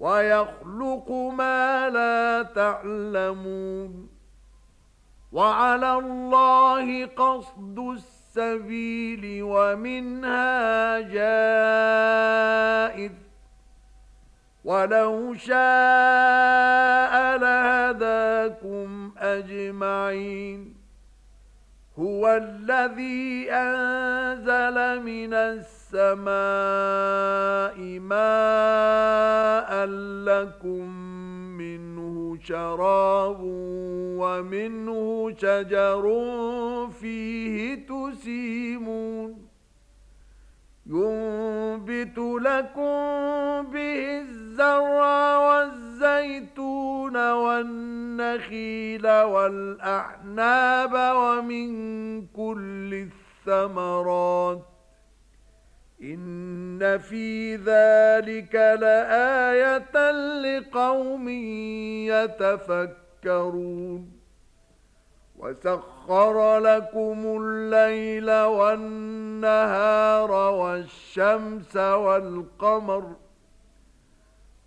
ويخلق ما لا تعلمون وعلى الله قصد السبيل ومنها جائد ولو شاء لهداكم أجمعين هُوَ الَّذِي أَنزَلَ مِنَ السَّمَاءِ مَاءً لَّكُم مِّنْهُ شَرَابٌ وَمِنْهُ شَجَرٌ فِيهِ تُسِيمُونَ يُنبِتُ لَكُم بِهِ الزَّرْعَ والنخيل والأعناب ومن كل الثمرات إن في ذلك لآية لقوم يتفكرون وَسَخَّرَ لَكُمُ اللَّيْلَ وَالنَّهَارَ وَالشَّمْسَ وَالْقَمَرَ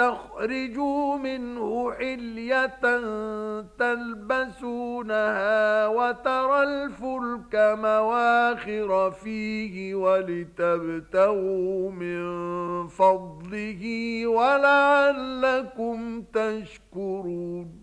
لِتَخْرِجُوا منه حلية تلبسونها وترى الفلك مواخر فيه ولتبتغوا من فضله ولعلكم تشكرون